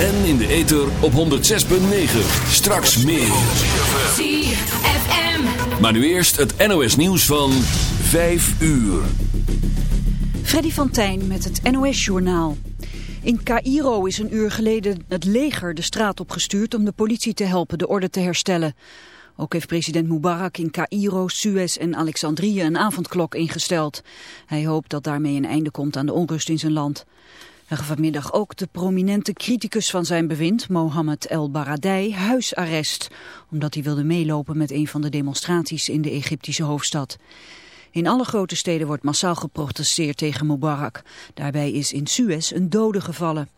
En in de ether op 106.9. Straks meer. ZFM. Maar nu eerst het NOS nieuws van 5 uur. Freddy van Tijn met het NOS-journaal. In Cairo is een uur geleden het leger de straat opgestuurd om de politie te helpen de orde te herstellen. Ook heeft president Mubarak in Cairo, Suez en Alexandrië een avondklok ingesteld. Hij hoopt dat daarmee een einde komt aan de onrust in zijn land. Gaf vanmiddag ook de prominente criticus van zijn bewind, Mohammed El Baradei, huisarrest. Omdat hij wilde meelopen met een van de demonstraties in de Egyptische hoofdstad. In alle grote steden wordt massaal geprotesteerd tegen Mubarak. Daarbij is in Suez een dode gevallen.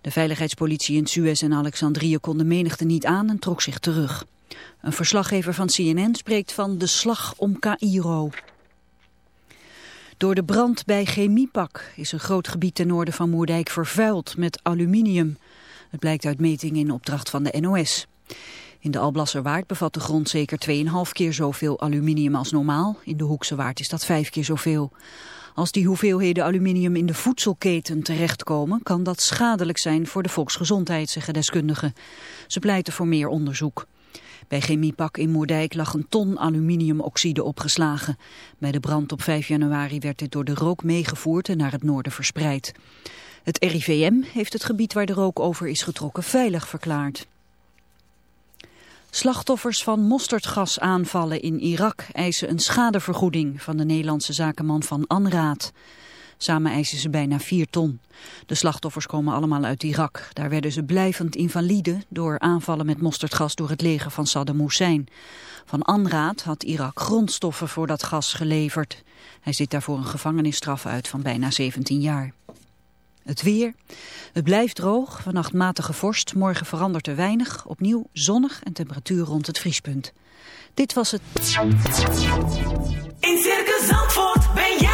De veiligheidspolitie in Suez en Alexandrië kon de menigte niet aan en trok zich terug. Een verslaggever van CNN spreekt van de slag om Cairo. Door de brand bij Chemiepak is een groot gebied ten noorden van Moerdijk vervuild met aluminium. Het blijkt uit metingen in opdracht van de NOS. In de Alblasserwaard bevat de grond zeker 2,5 keer zoveel aluminium als normaal. In de Hoekse Waard is dat 5 keer zoveel. Als die hoeveelheden aluminium in de voedselketen terechtkomen... kan dat schadelijk zijn voor de volksgezondheid, zeggen deskundigen. Ze pleiten voor meer onderzoek. Bij Chemiepak in Moerdijk lag een ton aluminiumoxide opgeslagen. Bij de brand op 5 januari werd dit door de rook meegevoerd en naar het noorden verspreid. Het RIVM heeft het gebied waar de rook over is getrokken veilig verklaard. Slachtoffers van mosterdgasaanvallen in Irak eisen een schadevergoeding van de Nederlandse zakenman van Anraat. Samen eisen ze bijna 4 ton. De slachtoffers komen allemaal uit Irak. Daar werden ze blijvend invalide door aanvallen met mosterdgas door het leger van Saddam Hussein. Van Anraat had Irak grondstoffen voor dat gas geleverd. Hij zit daarvoor een gevangenisstraf uit van bijna 17 jaar. Het weer. Het blijft droog, vannacht matige vorst. Morgen verandert er weinig. Opnieuw zonnig en temperatuur rond het vriespunt. Dit was het. In Circus Zandvoort ben jij.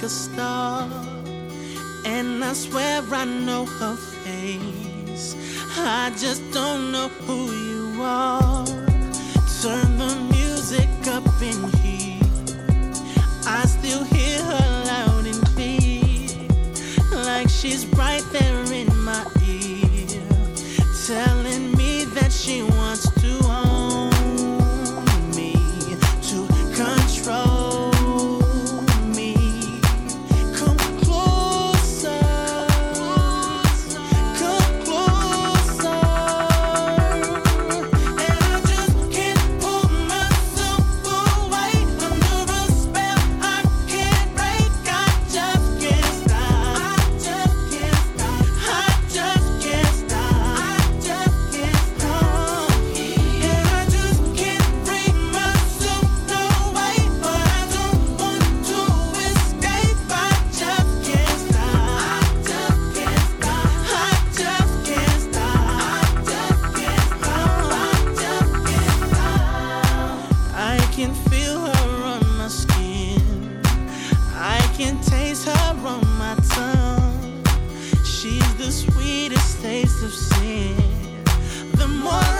Like a star. sweetest taste of sin, the more.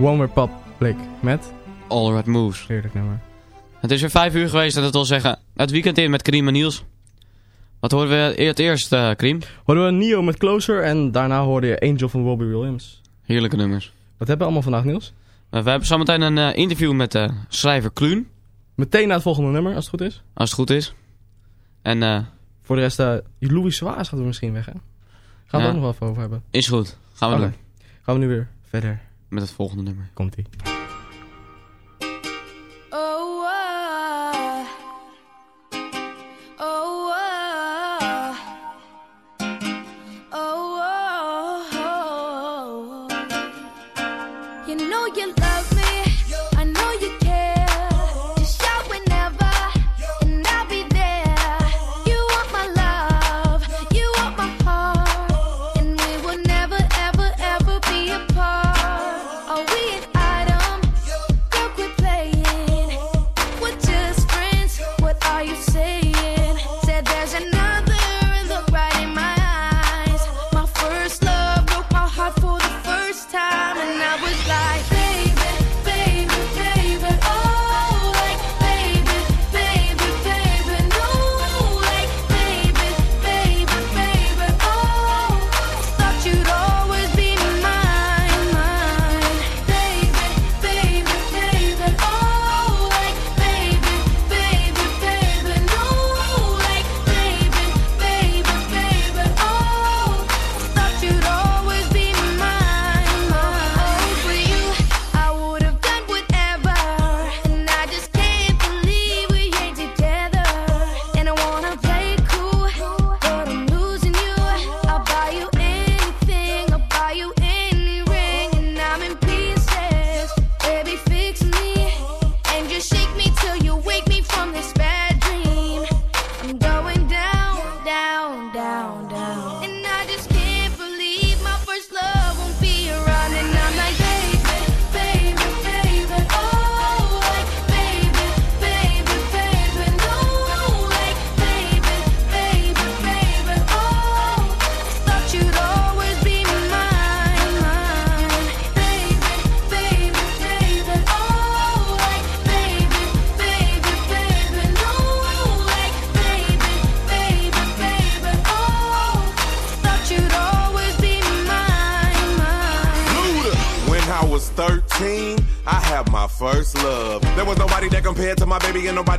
One Republic met... All Red Moves. Heerlijk nummer. Het is weer vijf uur geweest en dat wil zeggen het weekend in met Cream en Niels. Wat horen we het eerst, uh, Horen Hoorden we Nio met Closer en daarna hoorde je Angel van Robbie Williams. Heerlijke nummers. Wat hebben we allemaal vandaag, Niels? Eh, we hebben zometeen een eh, interview met de schrijver Kluun. Meteen naar het volgende nummer, als het goed is. Als het goed is. En... Voor de rest, Louis Swaas gaat er misschien weg, hè? Gaan we het ook nog wel over hebben. Is goed. Gaan we doen. Gaan we nu weer verder met het volgende nummer. Komt-ie.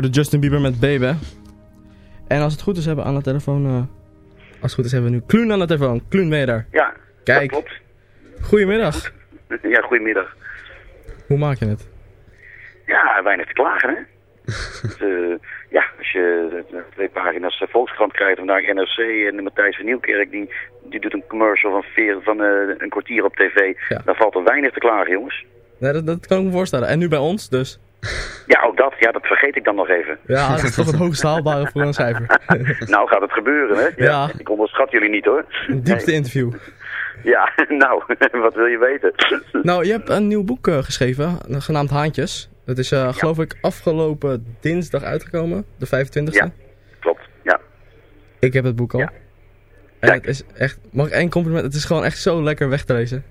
Hoorde Justin Bieber met Baby. En als het goed is, hebben we aan de telefoon... eh, als het goed is, hebben we nu Kloen aan de telefoon. Kloen, ben je daar? Ja, Kijk. klopt. Goedemiddag. Ja, goedemiddag. Hoe maak je het? Ja, weinig te klagen, hè? Dus, eh, ja, als je twee pagina's eh, Volkskrant krijgt, vandaag NRC en Matthijs van Nieuwkerk, die, die doet een commercial van, veer, van een kwartier op tv, dan valt er weinig te klagen, jongens. Nee, dat, dat kan ik me voorstellen. En nu bij ons, dus. Ja, ook dat, ja, dat vergeet ik dan nog even. Ja, dat is toch het hoogst haalbare voor een cijfer. nou gaat het gebeuren, hè? Ja. Ik onderschat jullie niet, hoor. Een diepste interview. Ja, nou, wat wil je weten? Nou, je hebt een nieuw boek eh, geschreven, genaamd Haantjes. Dat is, eh, geloof ik, afgelopen dinsdag uitgekomen, de 25e. Ja, klopt, ja. Ik heb het boek al. En het is echt, mag ik één compliment? Het is gewoon echt zo lekker weg te lezen.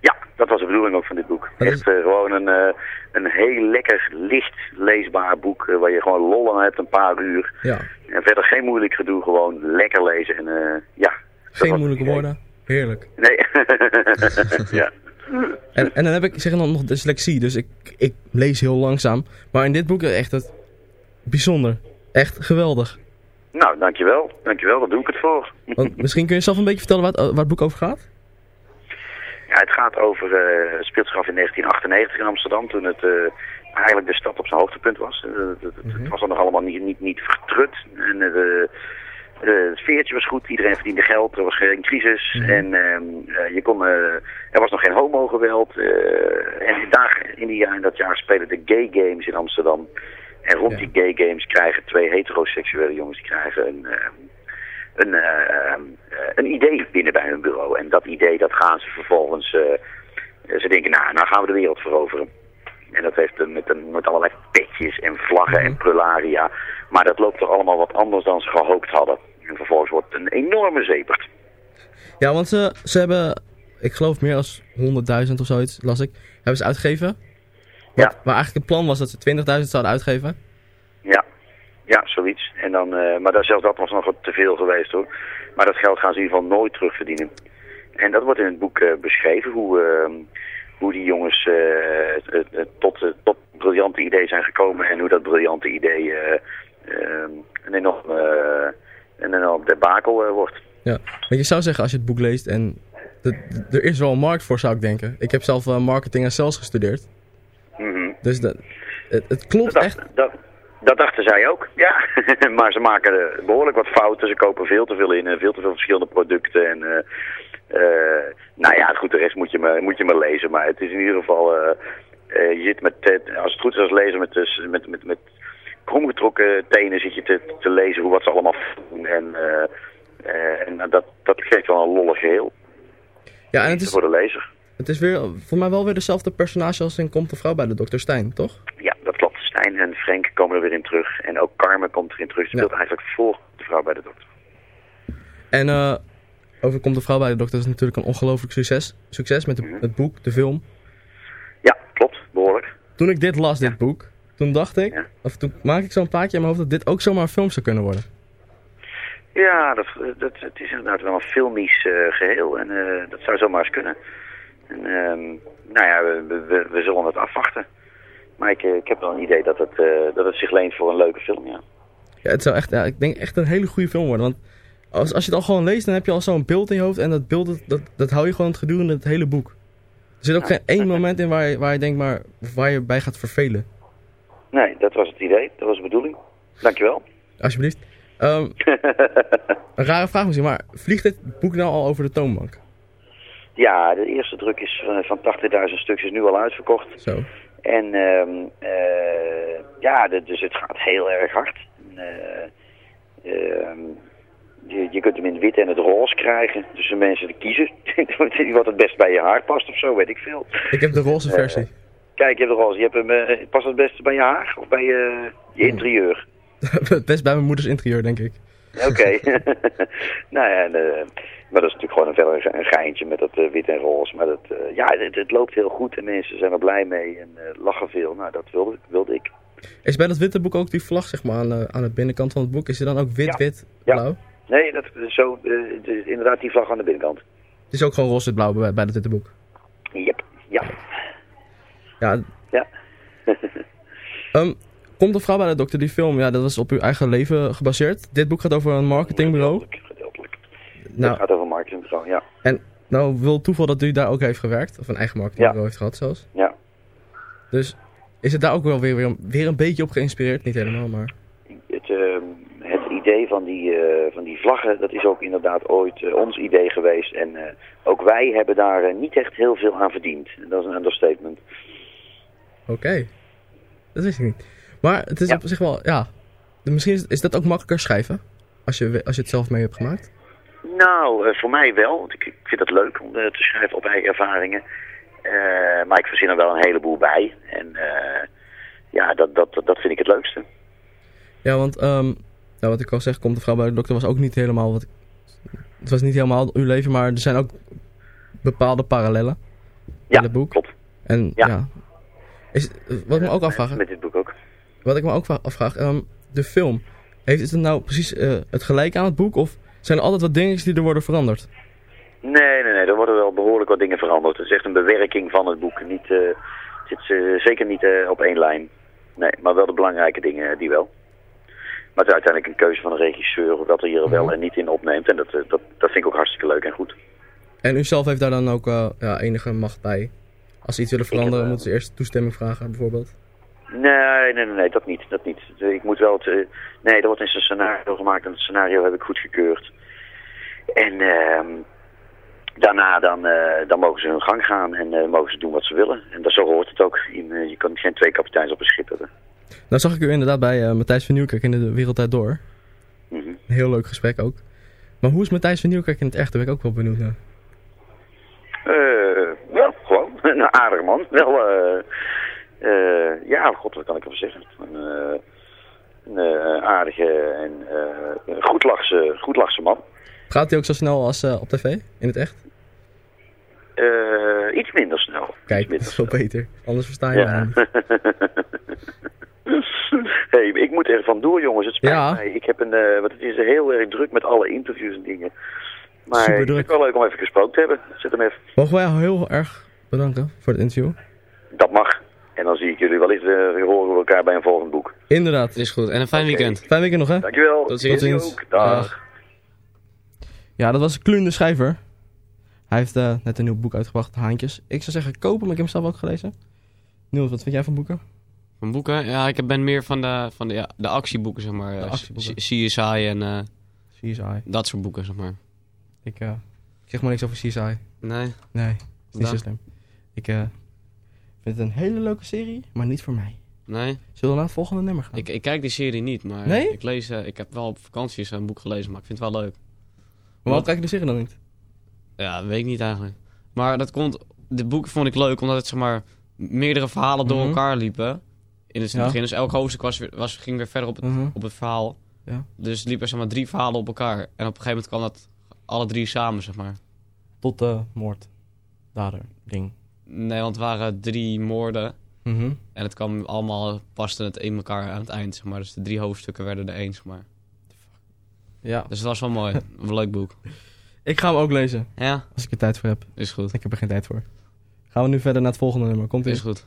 Ja, dat was de bedoeling ook van dit boek. Echt eh, gewoon een, eh, een heel lekker, licht leesbaar boek eh, waar je gewoon lol aan hebt, een paar uur. Ja. En verder geen moeilijk gedoe, gewoon lekker lezen en ja. Geen moeilijke woorden. Heerlijk. Nee. ja. En, en dan heb ik zeg dan nog dyslexie, dus ik, ik lees heel langzaam. Maar in dit boek is echt het bijzonder. Echt geweldig. Nou, dankjewel. Dankjewel, daar doe ik het voor. Want misschien kun je zelf een beetje vertellen waar het, waar het boek over gaat? Ja, het gaat over, eh het speelt zich af in 1998 in Amsterdam, toen het eh, eigenlijk de stad op zijn hoogtepunt was. Eh, het, het- het was dan nog allemaal niet, niet, niet vertrut. En eh, de, eh, het veertje was goed, iedereen verdiende geld, er was geen crisis. En ehm, eh, je kon, eh, er was nog geen homogeweld. eh en daar, in, die, in dat jaar spelen de gay games in Amsterdam. En rond die gay games krijgen twee heteroseksuele jongens, die krijgen een... een, eh, ehm, eh, een idee binnen bij hun bureau. En dat idee dat gaan ze vervolgens... eh, ze denken, nou, nou gaan we de wereld veroveren. En dat heeft met, een, met allerlei petjes en vlaggen en prularia. Maar dat loopt toch allemaal wat anders dan ze gehoopt hadden. En vervolgens wordt het een enorme zepert. Ja, want ze, ze hebben, ik geloof meer dan 100.000 of zoiets, las ik, hebben ze uitgegeven. Ja. Waar eigenlijk het plan was dat ze 20.000 zouden uitgeven. Ja, ja, zoiets. En dan, eh, maar dat, zelfs dat was nog wat te veel geweest hoor. Maar dat geld gaan ze in ieder geval nooit terugverdienen. En dat wordt in het boek eh, beschreven, hoe, eh, hoe die jongens eh, tot, tot briljante idee zijn gekomen. En hoe dat briljante idee eh, eh, een enorm, eh, een debakel wordt. Ja, want je zou zeggen als je het boek leest en er is wel een markt voor zou ik denken. Ik heb zelf marketing en sales gestudeerd. Mhm. Dus dat, het, het klopt dat, echt. Dat, dat dachten zij ook, ja. maar ze maken eh, behoorlijk wat fouten. Ze kopen veel te veel in, eh, veel te veel verschillende producten. En, eh, nou ja, goed, de rest moet je, maar, moet je maar lezen. Maar het is in ieder geval, je zit met, als het goed is als lezer, met, dus, met, met, met kromgetrokken tenen zit je te, te lezen hoe wat ze allemaal doen. En, en dat, dat geeft wel een lollig geheel Ja, en het is, voor de lezer. het is weer, voor mij wel weer dezelfde personage als in Komt de Vrouw bij de Dr. Stijn, toch? En Frank komen er weer in terug. En ook Carmen komt erin terug. Ze speelt eigenlijk voor de vrouw bij de dokter. En eh over Komt de Vrouw bij de Dokter is natuurlijk een ongelooflijk succes. Succes met de- het boek, de film. Ja, klopt. Behoorlijk. Toen ik dit las, dit boek, toen dacht ik, of toen maakte ik zo'n plaatje in mijn hoofd dat dit ook zomaar een film zou kunnen worden. Ja, dat, dat, het is inderdaad wel een filmisch eh, geheel. En eh, dat zou zomaar eens kunnen. En, ehm, nou ja, we, we, we zullen het afwachten. Maar ik, eh, ik heb wel een idee dat het, eh, dat het zich leent voor een leuke film, ja. Ja, het zou echt, ja, ik denk echt een hele goede film worden. Want als, als je het al gewoon leest, dan heb je al zo'n beeld in je hoofd. En dat beeld, dat, dat, dat hou je gewoon gedurende het hele boek. Er zit ook geen één moment in waar je, waar je denkt, maar waar je bij gaat vervelen. Nee, dat was het idee. Dat was de bedoeling. Dankjewel. Alsjeblieft. Ehm, een rare vraag misschien, maar vliegt dit boek nou al over de toonbank? Ja, de eerste druk is eh, van 80.000 stuks is nu al uitverkocht. Zo. En ehm, eh, ja, de- dus het gaat heel erg hard. En, eh, ehm, je, je kunt hem in het wit en het roze krijgen. Dus de mensen te kiezen. Wat het best bij je haar past of zo, weet ik veel. Ik heb de roze Eh, versie. Kijk, je hebt de roze. Je hebt hem, past het beste bij je haar of bij je, je interieur? Best bij mijn moeders interieur, denk ik. Oké. nou ja, en, maar dat is natuurlijk gewoon een, verder een geintje met dat eh, wit en roze. Maar dat, eh, ja, het, het loopt heel goed en mensen zijn er blij mee en eh, lachen veel. Nou, dat wilde, wilde ik. Is bij dat witte boek ook die vlag, zeg maar, aan, aan de binnenkant van het boek? Is er dan ook wit, wit, blauw? Nee, dat is zo, het is inderdaad die vlag aan de binnenkant. Het is ook gewoon roze, wit, blauw bij, bij dat witte boek. Yep, ja. Ja. Ja. Ehm, komt de vrouw bij de dokter, die film, ja, dat was op uw eigen leven gebaseerd. Dit boek gaat over een marketingbureau. Nou, Dat gaat over marketingbureau, ja. En nou wil toeval dat u daar ook heeft gewerkt, of een eigen marketingbureau heeft gehad zelfs. Ja. Dus is het daar ook wel weer, weer, weer een beetje op geïnspireerd? Niet helemaal, maar... Het, ehm, het idee van die, eh, van die vlaggen, dat is ook inderdaad ooit eh, ons idee geweest. En eh, ook wij hebben daar niet echt heel veel aan verdiend. Dat is een understatement. Oké. Dat wist ik niet. Maar het is op zich wel, ja... Misschien is, is dat ook makkelijker schrijven, als je, als je het zelf mee hebt gemaakt. Nou, eh, voor mij wel. Want ik, ik vind het leuk om eh, te schrijven op eigen ervaringen. Eh, maar ik verzin er wel een heleboel bij. En eh, ja, dat, dat, dat vind ik het leukste. Ja, want nou, wat ik al zeg, komt de vrouw bij de dokter was ook niet helemaal wat. Het was niet helemaal uw leven, maar er zijn ook bepaalde parallellen in het boek. Klopt. En ja. is, wat ik me ook afvraag. Met dit boek ook. Wat ik me ook afvraag, ehm, de film. Heeft het nou precies eh, het gelijk aan het boek? Of zijn er altijd wat dingetjes die er worden veranderd? Nee, nee, nee. Er worden wel behoorlijk wat dingen veranderd. Het is echt een bewerking van het boek. Niet, het zit eh, zeker niet op één lijn. Nee, maar wel de belangrijke dingen, die wel. Maar het is uiteindelijk een keuze van de regisseur wat er hier wel en niet in opneemt. En dat, dat, dat vind ik ook hartstikke leuk en goed. En u zelf heeft daar dan ook ja, enige macht bij? Als ze iets willen veranderen, moeten ze eerst toestemming vragen, bijvoorbeeld? Nee, nee, nee, nee, dat niet. Dat niet. Ik moet wel het, eh, nee, er wordt eens een scenario gemaakt en het scenario heb ik goedgekeurd. En ehm, daarna dan, eh, dan mogen ze hun gang gaan en eh, mogen ze doen wat ze willen. En dat zo hoort het ook. Je, eh, je kan geen twee kapiteins op een schip hebben. Nou zag ik u inderdaad bij Matthijs van Nieuwkerk in de Wereldtijd Door. Mhm. Een heel leuk gesprek ook. Maar hoe is Matthijs van Nieuwkerk in het echt? Daar ben ik ook wel benieuwd naar. Eh, ja, gewoon. Een aardige man. Wel, eh, eh, ja, god, wat kan ik ervan zeggen? Een, eh, een eh, aardige en goedlachse, goedlachse man. Gaat hij ook zo snel als op tv? In het echt? Iets minder snel. Kijk, dat is wel beter. Anders versta je Ja. hey, ik moet er vandoor, jongens. Het spijt Ja. mij. Ik heb een, eh, want het is heel erg druk met alle interviews en dingen. Maar Super ik vind druk. het wel leuk om even gesproken te hebben. Zet hem even. Mogen wij heel erg bedanken voor het interview? Dat mag. En dan zie ik jullie wellicht weer horen we elkaar bij een volgend boek. Inderdaad. Is goed. En een fijn weekend. Fijn weekend nog, hè? Dankjewel. Tot ziens. Dag. Ja, dat was Kluun de Schrijver. Hij heeft eh, net een nieuw boek uitgebracht, Haantjes. Ik zou zeggen kopen, maar ik heb hem zelf ook gelezen. Niels, wat vind jij van boeken? Van boeken? Ja, ik ben meer van de, van de, ja, de actieboeken, zeg maar. De Eh, actieboeken. CSI en eh, CSI. dat soort boeken, zeg maar. Ik, eh, ik zeg maar niks over CSI. Nee? Nee, is niet zo slim. Ik eh, vind het een hele leuke serie, maar niet voor mij. Nee? Zullen we naar het volgende nummer gaan? Ik, ik kijk die serie niet, maar Nee? ik, lees, eh, ik heb wel op vakanties een boek gelezen, maar ik vind het wel leuk. Maar waarom kijk je de serie dan niet? Ja, weet ik niet eigenlijk. Maar dat komt, dit boek vond ik leuk omdat het zeg maar meerdere verhalen door Mhm. elkaar liepen. In het Ja. begin, dus elk hoofdstuk was was, ging weer verder op het, Mhm. op het verhaal. Ja. Dus liepen zeg maar drie verhalen op elkaar. En op een gegeven moment kwam dat alle drie samen, zeg maar. Tot de moord. Dader, ding. Nee, want het waren drie moorden. Mhm. En het kwam allemaal, paste het in elkaar aan het eind, zeg maar. Dus de drie hoofdstukken werden er één, zeg maar. Ja. Dus het was wel mooi. een leuk boek. Ik ga hem ook lezen. Ja? Als ik er tijd voor heb. Is goed. Ik heb er geen tijd voor. Gaan we nu verder naar het volgende nummer. Komt ie? Is goed.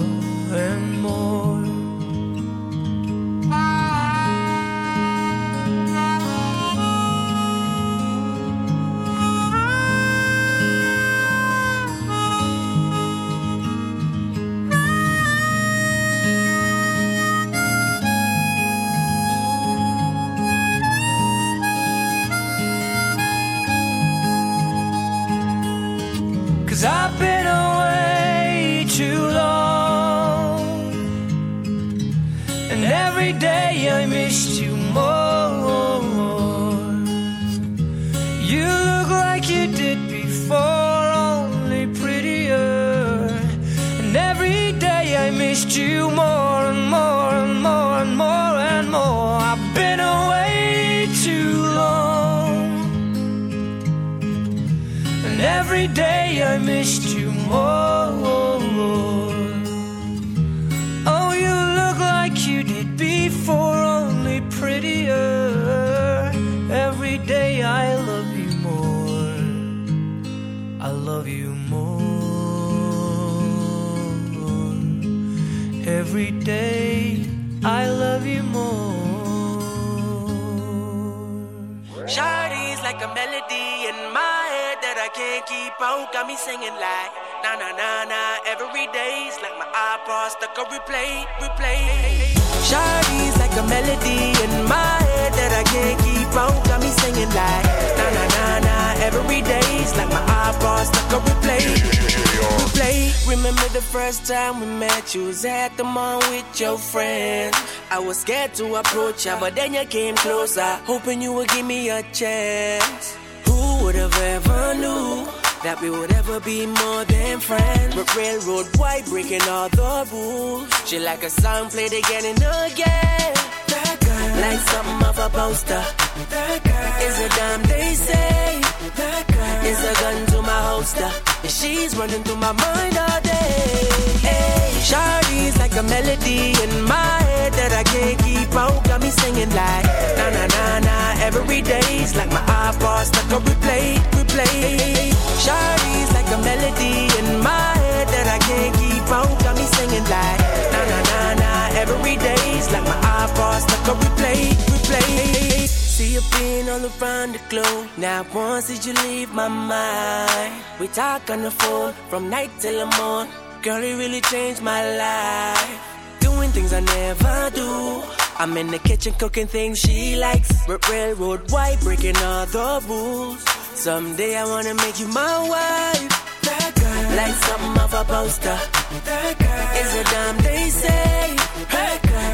out. Got me singing like na na na na. Every day's like my iPod stuck on replay, replay. Shawty's like a melody in my head that I can't keep out. Got me singing like na na na na. Every day's like my iPod stuck on replay, replay. Remember the first time we met? You was at the mall with your friends. I was scared to approach ya, but then you came closer, hoping you would give me a chance. Who would have ever knew that we would ever be more than friends? But railroad white breaking all the rules. She like a song played again and again. That girl, like a poster. That girl is a. That girl is a gun to my holster. And she's running through my mind all day. Shawty's like a melody in my head that I can't keep out. Got me singing like na na na na. Every day's like my iPod stuck on replay, replay. Shawty's like a melody in my head that I can't keep out. Got me singing like na na na. Every day's like my iPod stuck on replay, replay. See you being all around the globe. Now once did you leave my mind? We talk on the phone from night till the morning. Girl, it really changed my life. Doing things I never do. I'm in the kitchen cooking things she likes. Railroad white, breaking all the rules. Someday I wanna make you my wife. That girl, like something off a poster. That girl is a dime they say.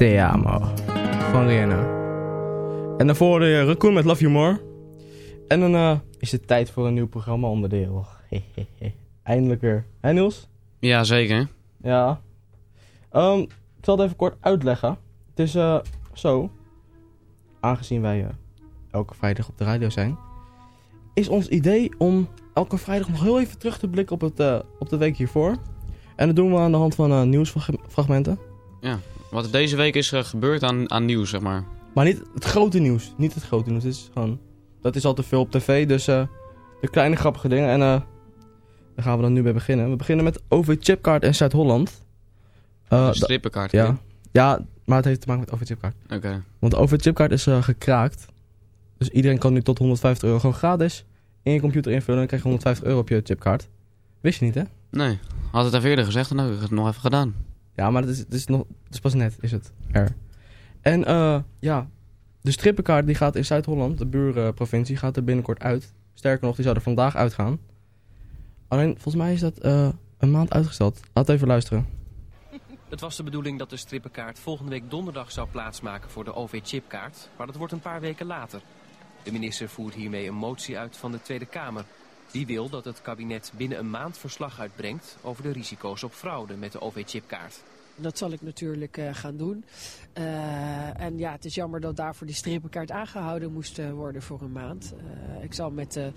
Te amo. Van Rihanna. En daarvoor de Raccoon met Love You More. En dan eh, is het tijd voor een nieuw programma onderdeel. Eindelijk weer. Hé Niels? Ja, zeker. Ja. Ehm, ik zal het even kort uitleggen. Het is eh, zo. Aangezien wij eh, elke vrijdag op de radio zijn. Is ons idee om elke vrijdag nog heel even terug te blikken op, het, eh, op de week hiervoor. En dat doen we aan de hand van eh, nieuwsfragmenten. Ja, wat er deze week is eh, gebeurd aan, aan nieuws, zeg maar. Maar niet het grote nieuws. Niet het grote nieuws. Het is gewoon, dat is al te veel op tv. Dus eh, de kleine grappige dingen. En eh, daar gaan we dan nu bij beginnen. We beginnen met OV Chipkaart en Zuid-Holland. Een strippenkaart. Ja. ja, maar het heeft te maken met OV Chipkaart. Oké. Want de OV Chipkaart is gekraakt. Dus iedereen kan nu tot 150 euro gewoon gratis in je computer invullen. En dan krijg je 150 euro op je chipkaart. Wist je niet, hè? Nee, had het even eerder gezegd, dan had ik het nog even gedaan. Ja, maar het is, het is, nog, het is pas net, is het er. En eh, ja, de strippenkaart die gaat in Zuid-Holland, de buurprovincie, gaat er binnenkort uit. Sterker nog, die zou er vandaag uitgaan. Alleen, volgens mij is dat eh, een maand uitgesteld. Laat even luisteren. Het was de bedoeling dat de strippenkaart volgende week donderdag zou plaatsmaken voor de OV-chipkaart, maar dat wordt een paar weken later. De minister voert hiermee een motie uit van de Tweede Kamer. Die wil dat het kabinet binnen een maand verslag uitbrengt over de risico's op fraude met de OV-chipkaart. Dat zal ik natuurlijk eh, gaan doen. Eh, en ja, het is jammer dat daarvoor die strippenkaart aangehouden moest eh, worden voor een maand. Ik zal met de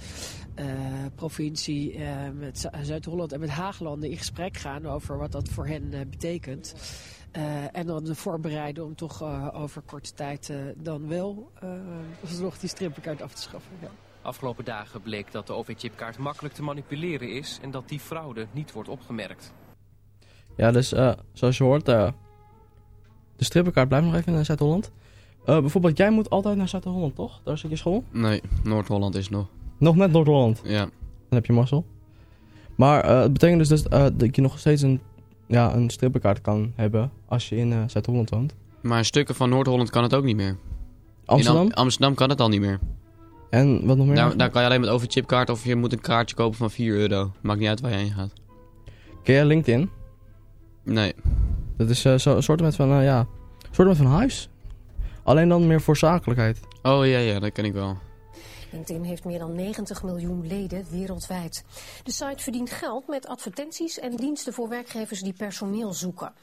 provincie, met Zu- Zuid-Holland en met Haaglanden in gesprek gaan over wat dat voor hen betekent. En dan voorbereiden om toch over korte tijd dan wel alsnog die strippenkaart af te schaffen. Ja. Afgelopen dagen bleek dat de OV-chipkaart makkelijk te manipuleren is en dat die fraude niet wordt opgemerkt. Ja, dus eh, zoals je hoort, eh, de strippenkaart blijft nog even in Zuid-Holland. Eh, bijvoorbeeld, jij moet altijd naar Zuid-Holland, toch? Daar zit je school? Nee, Noord-Holland is nog. Nog net Noord-Holland. Ja. Dan heb je mazzel. Maar eh, het betekent dus, dus eh, dat je nog steeds een, ja, een strippenkaart kan hebben als je in eh, Zuid-Holland woont. Maar in stukken van Noord-Holland kan het ook niet meer. Amsterdam? In Am- Amsterdam kan het al niet meer. En wat nog meer? Daar, daar kan je alleen met overchipkaart of je moet een kaartje kopen van 4 euro. Maakt niet uit waar je heen gaat. Ken jij LinkedIn? Nee. Dat is eh, zo, een soort van, eh, ja, soort van huis. Alleen dan meer voor zakelijkheid. Oh ja, ja, dat ken ik wel. LinkedIn heeft meer dan 90 miljoen leden wereldwijd. De site verdient geld met advertenties en diensten voor werkgevers die personeel zoeken.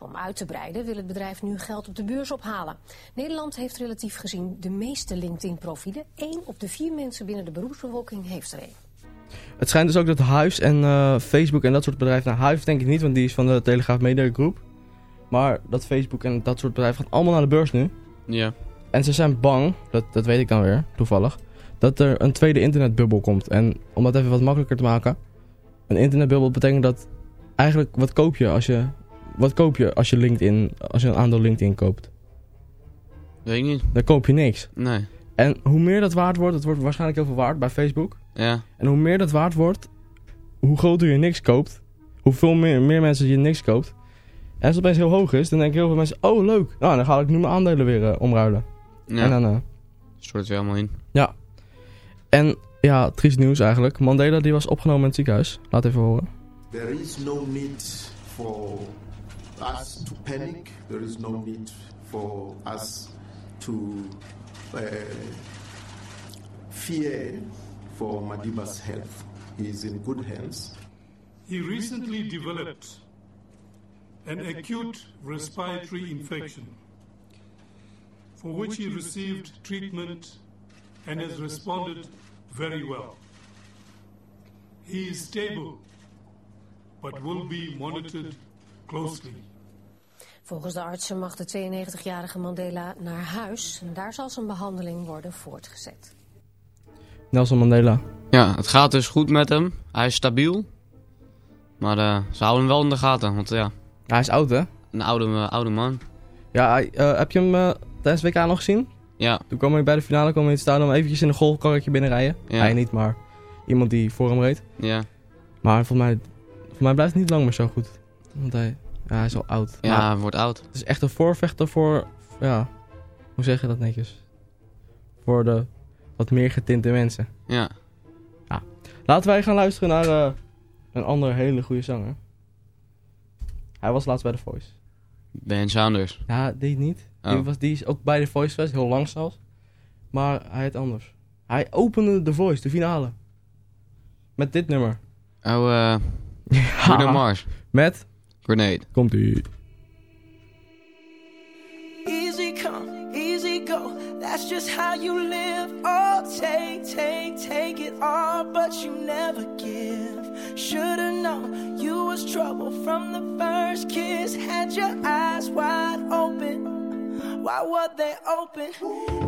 Om uit te breiden wil het bedrijf nu geld op de beurs ophalen. Nederland heeft relatief gezien de meeste LinkedIn-profielen. Eén op de vier mensen binnen de beroepsbevolking heeft er een. Het schijnt dus ook dat Hives en eh, Facebook en dat soort bedrijven... Nou, Hives denk ik niet, want die is van de Telegraaf Media Groep. Maar dat Facebook en dat soort bedrijven gaan allemaal naar de beurs nu. Ja. En ze zijn bang, dat, dat weet ik dan weer, toevallig... dat er een tweede internetbubbel komt. En om dat even wat makkelijker te maken... een internetbubbel betekent dat... eigenlijk, wat koop je als je... Wat koop je als je LinkedIn, als je een aandeel LinkedIn koopt? Weet ik niet. Dan koop je niks. Nee. En hoe meer dat waard wordt, het wordt waarschijnlijk heel veel waard bij Facebook. Ja. En hoe meer dat waard wordt, hoe groter je niks koopt, hoeveel meer, meer mensen je niks koopt. En als het opeens heel hoog is, dan denken heel veel mensen, oh leuk, nou dan ga ik nu mijn aandelen weer eh, omruilen. Ja. En dan, eh, Stort het weer allemaal in. ja. En ja, triest nieuws eigenlijk. Mandela die was opgenomen in het ziekenhuis. Laat even horen. There is no need for us to panic. There is no need for us to uh, fear for Madiba's health. He is in good hands. He recently developed an acute respiratory infection for which he received treatment and has responded very well. He is stable but will be monitored closely. Volgens de artsen mag de 92-jarige Mandela naar huis. En daar zal zijn behandeling worden voortgezet. Nelson Mandela. Ja, het gaat dus goed met hem. Hij is stabiel. Maar eh, ze houden hem wel in de gaten, want ja. Hij is oud hè? Een oude, eh, oude man. Ja, eh, heb je hem tijdens WK nog gezien? Ja. Toen kwam hij bij de finale kwam hij het stadion eventjes in een golfkarretje binnenrijden. Ja. Hij niet, maar iemand die voor hem reed. Ja. Maar voor mij, voor mij blijft het niet lang meer zo goed. Want hij, ja, hij is al oud. Ja, Maar hij wordt oud. Het is echt een voorvechter voor, ja, hoe zeg je dat netjes? Voor de wat meer getinte mensen. Ja. ja. Laten wij gaan luisteren naar eh, een andere hele goede zanger. Hij was laatst bij The Voice. Ben Saunders. Ja, die niet. Die, Oh. was, die is ook bij The Voice geweest, heel lang zelfs. Maar hij heet anders. Hij opende The Voice, de finale. Met dit nummer. Oh, eh... Bruno Mars. Met? Grenade. Komt ie. Easy come, easy go. That's just how you live. Oh, take, take, take it all, but you never give. Should've known you was trouble from the first kiss. Had your eyes wide open. Why were they open?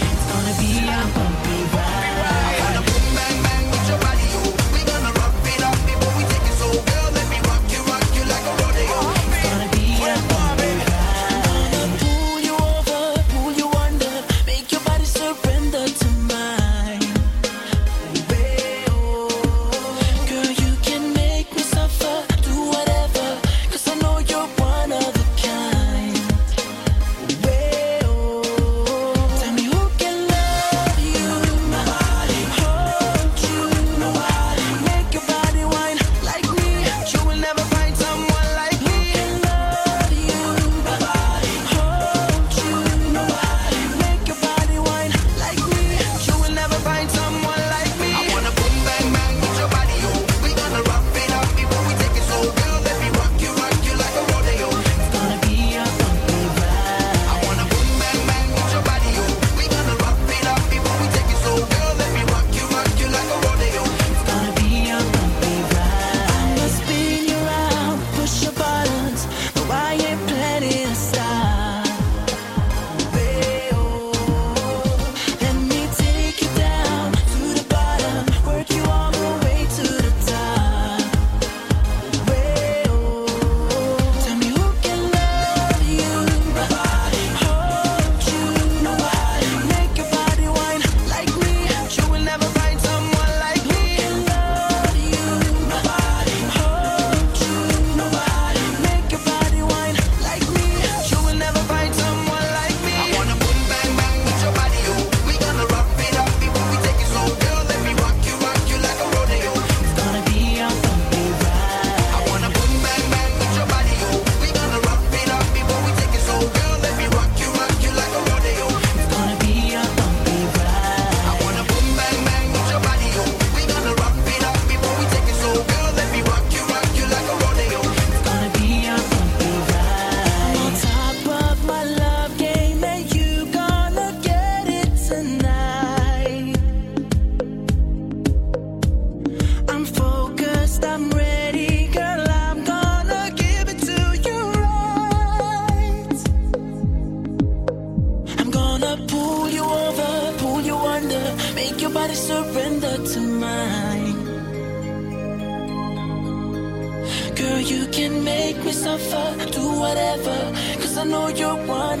you're one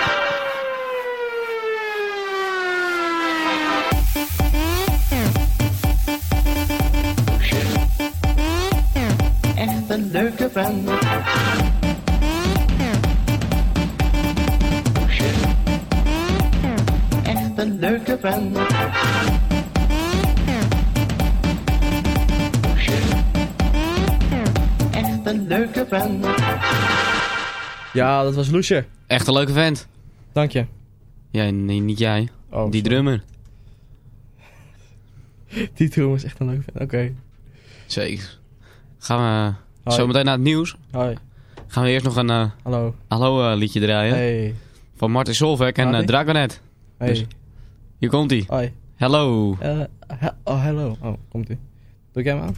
Ja, dat was Loesje. Echt een leuke vent. Dank je. Ja, nee, niet jij. Die drummer. Die drummer is echt een leuke vent. Oké. Zeker. Gaan we Hoi. zo meteen naar het nieuws. Hoi. Gaan we eerst nog een eh, Hallo. hallo eh, liedje draaien. Hey. Van Martin Solveig en Martin? eh, Dragonet. Hey. Dus hier komt ie. Hoi. Hello. He- oh, hello. Oh, komt ie. Doe ik hem aan?